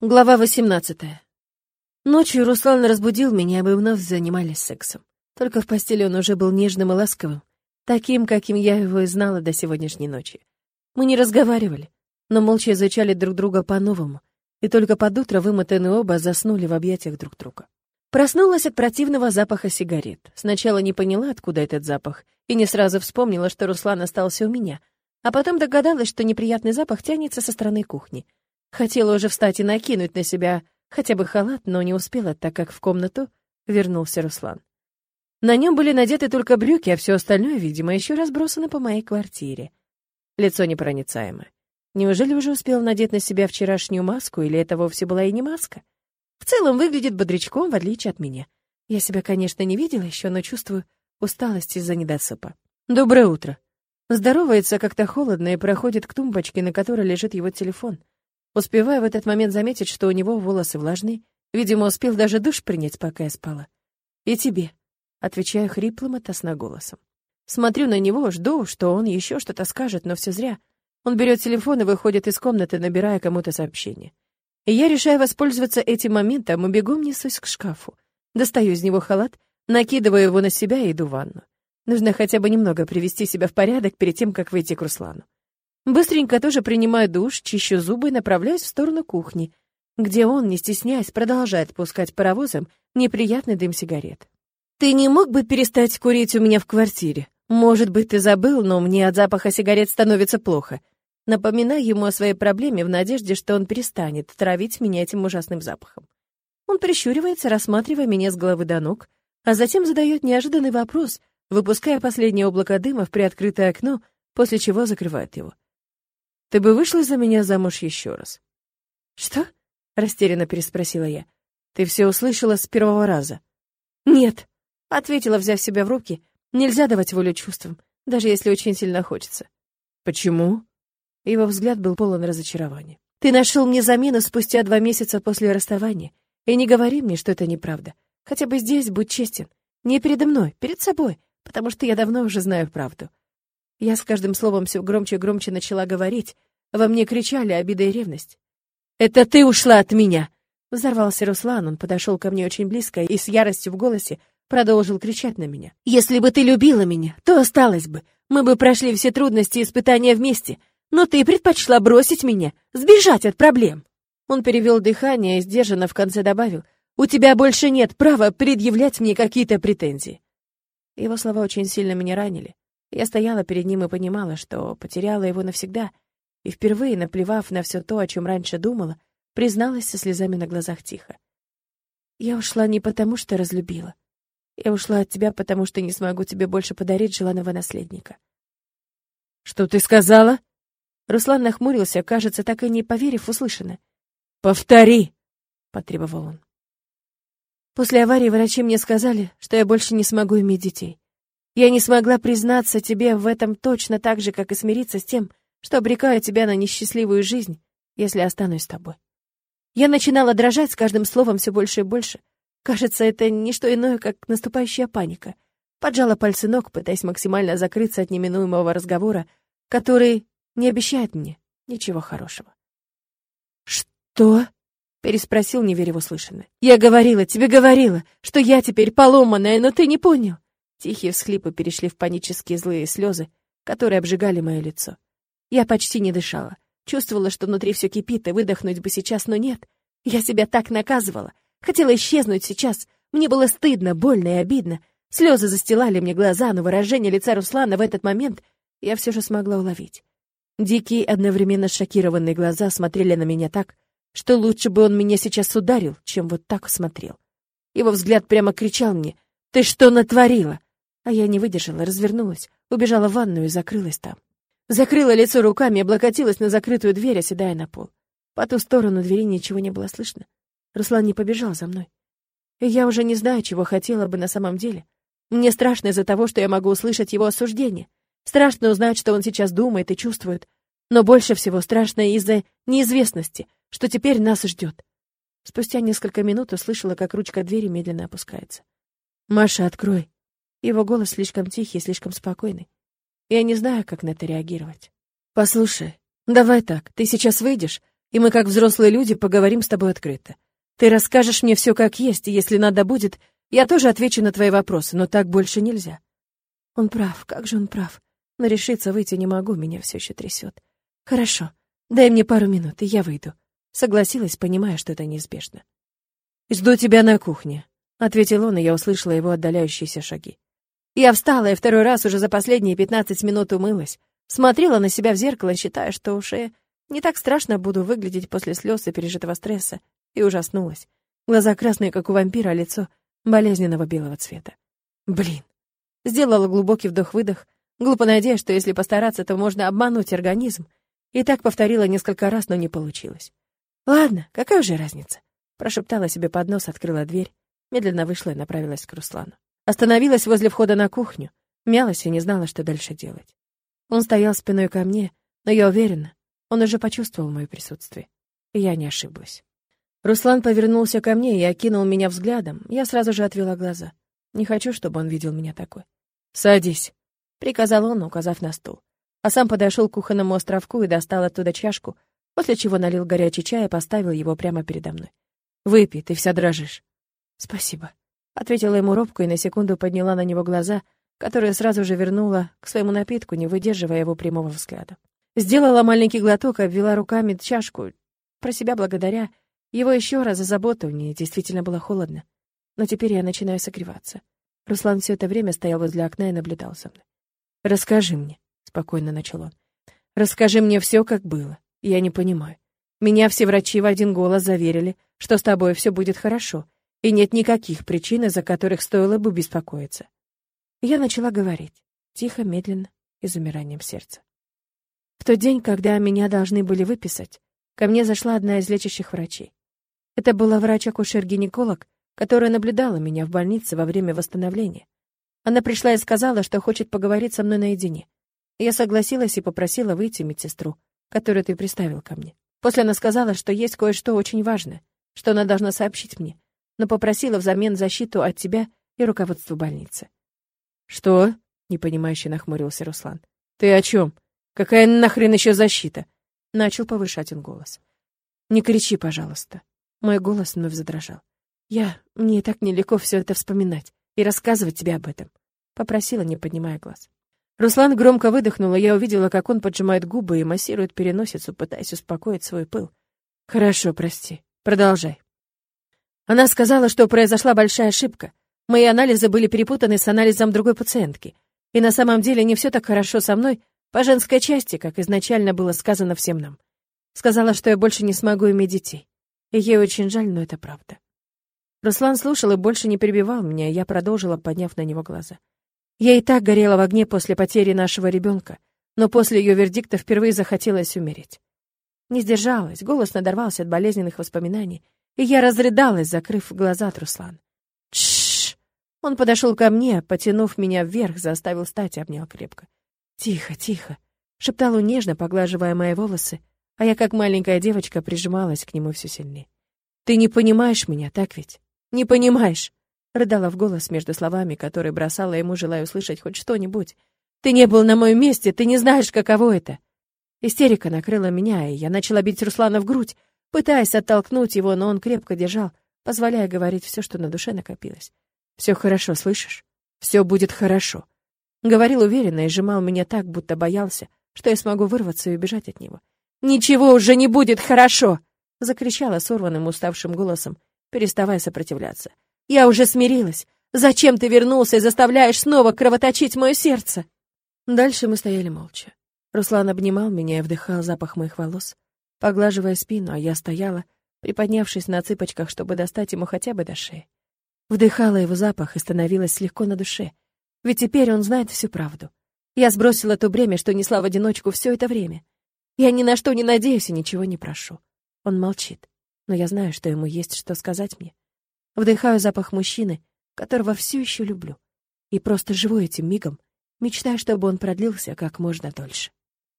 Глава 18. Ночью Руслан разбудил меня, и мы вновь занимались сексом. Только в постели он уже был нежным и ласковым, таким, каким я его и знала до сегодняшней ночи. Мы не разговаривали, но молча изучали друг друга по-новому, и только под утро вымотанные оба заснули в объятиях друг друга. Проснулась от противного запаха сигарет. Сначала не поняла, откуда этот запах, и не сразу вспомнила, что Руслан остался у меня, а потом догадалась, что неприятный запах тянется со стороны кухни — Хотела уже встать и накинуть на себя хотя бы халат, но не успела, так как в комнату вернулся Руслан. На нем были надеты только брюки, а все остальное, видимо, еще разбросано по моей квартире. Лицо непроницаемое. Неужели уже успел надеть на себя вчерашнюю маску, или это вовсе была и не маска? В целом выглядит бодрячком, в отличие от меня. Я себя, конечно, не видела еще, но чувствую усталость из-за недосыпа. «Доброе утро». Здоровается как-то холодно и проходит к тумбочке, на которой лежит его телефон. Успеваю в этот момент заметить, что у него волосы влажные. Видимо, успел даже душ принять, пока я спала. «И тебе», — отвечаю хриплым от голосом. Смотрю на него, жду, что он еще что-то скажет, но все зря. Он берет телефон и выходит из комнаты, набирая кому-то сообщение. И я решаю воспользоваться этим моментом и бегом несусь к шкафу. Достаю из него халат, накидываю его на себя и иду в ванну. Нужно хотя бы немного привести себя в порядок перед тем, как выйти к Руслану. Быстренько тоже принимаю душ, чищу зубы и направляюсь в сторону кухни, где он, не стесняясь, продолжает пускать паровозом неприятный дым сигарет. «Ты не мог бы перестать курить у меня в квартире? Может быть, ты забыл, но мне от запаха сигарет становится плохо». Напоминаю ему о своей проблеме в надежде, что он перестанет травить меня этим ужасным запахом. Он прищуривается, рассматривая меня с головы до ног, а затем задает неожиданный вопрос, выпуская последнее облако дыма в приоткрытое окно, после чего закрывает его. Ты бы вышла за меня замуж еще раз?» «Что?» — растерянно переспросила я. «Ты все услышала с первого раза?» «Нет», — ответила, взяв себя в руки. «Нельзя давать волю чувствам, даже если очень сильно хочется». «Почему?» Его взгляд был полон разочарования. «Ты нашел мне замену спустя два месяца после расставания, и не говори мне, что это неправда. Хотя бы здесь будь честен. Не передо мной, перед собой, потому что я давно уже знаю правду. Я с каждым словом все громче и громче начала говорить. Во мне кричали обида и ревность. «Это ты ушла от меня!» Взорвался Руслан, он подошел ко мне очень близко и с яростью в голосе продолжил кричать на меня. «Если бы ты любила меня, то осталось бы. Мы бы прошли все трудности и испытания вместе. Но ты предпочла бросить меня, сбежать от проблем». Он перевел дыхание и сдержанно в конце добавил, «У тебя больше нет права предъявлять мне какие-то претензии». Его слова очень сильно меня ранили. Я стояла перед ним и понимала, что потеряла его навсегда, и впервые, наплевав на все то, о чем раньше думала, призналась со слезами на глазах тихо. «Я ушла не потому, что разлюбила. Я ушла от тебя, потому что не смогу тебе больше подарить желанного наследника». «Что ты сказала?» Руслан нахмурился, кажется, так и не поверив услышанное. «Повтори!» — потребовал он. После аварии врачи мне сказали, что я больше не смогу иметь детей. Я не смогла признаться тебе в этом точно так же, как и смириться с тем, что обрекаю тебя на несчастливую жизнь, если останусь с тобой. Я начинала дрожать с каждым словом все больше и больше. Кажется, это не что иное, как наступающая паника. Поджала пальцы ног, пытаясь максимально закрыться от неминуемого разговора, который не обещает мне ничего хорошего. «Что?» — переспросил, не веря в услышанное. «Я говорила, тебе говорила, что я теперь поломанная, но ты не понял. Тихие всхлипы перешли в панические злые слезы, которые обжигали мое лицо. Я почти не дышала. Чувствовала, что внутри все кипит, и выдохнуть бы сейчас, но нет. Я себя так наказывала. Хотела исчезнуть сейчас. Мне было стыдно, больно и обидно. Слезы застилали мне глаза, но выражение лица Руслана в этот момент я все же смогла уловить. Дикие, одновременно шокированные глаза смотрели на меня так, что лучше бы он меня сейчас ударил, чем вот так смотрел. Его взгляд прямо кричал мне «Ты что натворила?» А я не выдержала, развернулась, убежала в ванную и закрылась там. Закрыла лицо руками и облокотилась на закрытую дверь, оседая на пол. По ту сторону двери ничего не было слышно. Руслан не побежал за мной. И я уже не знаю, чего хотела бы на самом деле. Мне страшно из-за того, что я могу услышать его осуждение. Страшно узнать, что он сейчас думает и чувствует. Но больше всего страшно из-за неизвестности, что теперь нас ждет. Спустя несколько минут услышала, как ручка двери медленно опускается. «Маша, открой!» Его голос слишком тихий, слишком спокойный. Я не знаю, как на это реагировать. «Послушай, давай так, ты сейчас выйдешь, и мы, как взрослые люди, поговорим с тобой открыто. Ты расскажешь мне все как есть, и если надо будет, я тоже отвечу на твои вопросы, но так больше нельзя. Он прав, как же он прав. Но решиться выйти не могу, меня все еще трясет. Хорошо, дай мне пару минут, и я выйду. Согласилась, понимая, что это неизбежно. «Жду тебя на кухне», — ответил он, и я услышала его отдаляющиеся шаги. Я встала и второй раз уже за последние пятнадцать минут умылась, смотрела на себя в зеркало, считая, что уже не так страшно буду выглядеть после слез и пережитого стресса, и ужаснулась. Глаза красные, как у вампира, а лицо болезненного белого цвета. Блин. Сделала глубокий вдох-выдох, глупо надеясь, что если постараться, то можно обмануть организм. И так повторила несколько раз, но не получилось. Ладно, какая уже разница? Прошептала себе под нос, открыла дверь, медленно вышла и направилась к Руслану. Остановилась возле входа на кухню, мялась и не знала, что дальше делать. Он стоял спиной ко мне, но я уверена, он уже почувствовал мое присутствие. И я не ошиблась. Руслан повернулся ко мне и окинул меня взглядом. Я сразу же отвела глаза. Не хочу, чтобы он видел меня такой. «Садись», — приказал он, указав на стул. А сам подошел к кухонному островку и достал оттуда чашку, после чего налил горячий чай и поставил его прямо передо мной. «Выпей, ты вся дрожишь». «Спасибо», — ответила ему робко и на секунду подняла на него глаза, которые сразу же вернула к своему напитку, не выдерживая его прямого взгляда. Сделала маленький глоток, обвела руками чашку, про себя благодаря, его еще раз за заботу, мне действительно было холодно. Но теперь я начинаю согреваться. Руслан все это время стоял возле окна и наблюдал за мной. «Расскажи мне», — спокойно начал он. «Расскажи мне все, как было. Я не понимаю. Меня все врачи в один голос заверили, что с тобой все будет хорошо, и нет никаких причин, из-за которых стоило бы беспокоиться». Я начала говорить, тихо, медленно и замиранием сердца. В тот день, когда меня должны были выписать, ко мне зашла одна из лечащих врачей. Это была врач-акушер-гинеколог, которая наблюдала меня в больнице во время восстановления. Она пришла и сказала, что хочет поговорить со мной наедине. Я согласилась и попросила выйти медсестру, которую ты приставил ко мне. После она сказала, что есть кое-что очень важное, что она должна сообщить мне, но попросила взамен защиту от тебя и руководства больницы. «Что?» — непонимающе нахмурился Руслан. «Ты о чем? Какая нахрен еще защита?» Начал повышать он голос. «Не кричи, пожалуйста. Мой голос вновь задрожал. «Я... Мне так нелегко все это вспоминать и рассказывать тебе об этом», — попросила, не поднимая глаз. Руслан громко выдохнул, и я увидела, как он поджимает губы и массирует переносицу, пытаясь успокоить свой пыл. «Хорошо, прости. Продолжай». Она сказала, что произошла большая ошибка. Мои анализы были перепутаны с анализом другой пациентки. И на самом деле не все так хорошо со мной по женской части, как изначально было сказано всем нам. Сказала, что я больше не смогу иметь детей. И ей очень жаль, но это правда. Руслан слушал и больше не перебивал меня, я продолжила, подняв на него глаза. Я и так горела в огне после потери нашего ребенка, но после ее вердикта впервые захотелось умереть. Не сдержалась, голос надорвался от болезненных воспоминаний, и я разрыдалась, закрыв глаза от Руслана. Тш! Он подошел ко мне, потянув меня вверх, заставил встать и обнял крепко. «Тихо, тихо!» — шептал он нежно, поглаживая мои волосы, а я, как маленькая девочка, прижималась к нему все сильнее. «Ты не понимаешь меня, так ведь? Не понимаешь!» Рыдала в голос между словами, которые бросала ему, желая услышать хоть что-нибудь. «Ты не был на моем месте, ты не знаешь, каково это!» Истерика накрыла меня, и я начала бить Руслана в грудь, пытаясь оттолкнуть его, но он крепко держал, позволяя говорить все, что на душе накопилось. «Все хорошо, слышишь? Все будет хорошо!» Говорил уверенно и сжимал меня так, будто боялся, что я смогу вырваться и убежать от него. «Ничего уже не будет хорошо!» — закричала сорванным уставшим голосом, переставая сопротивляться. «Я уже смирилась. Зачем ты вернулся и заставляешь снова кровоточить мое сердце?» Дальше мы стояли молча. Руслан обнимал меня и вдыхал запах моих волос, поглаживая спину, а я стояла, приподнявшись на цыпочках, чтобы достать ему хотя бы до шеи. Вдыхала его запах и становилась легко на душе, ведь теперь он знает всю правду. Я сбросила то бремя, что несла в одиночку все это время. Я ни на что не надеюсь и ничего не прошу. Он молчит, но я знаю, что ему есть что сказать мне. Вдыхаю запах мужчины, которого все еще люблю, и просто живу этим мигом, мечтая, чтобы он продлился как можно дольше.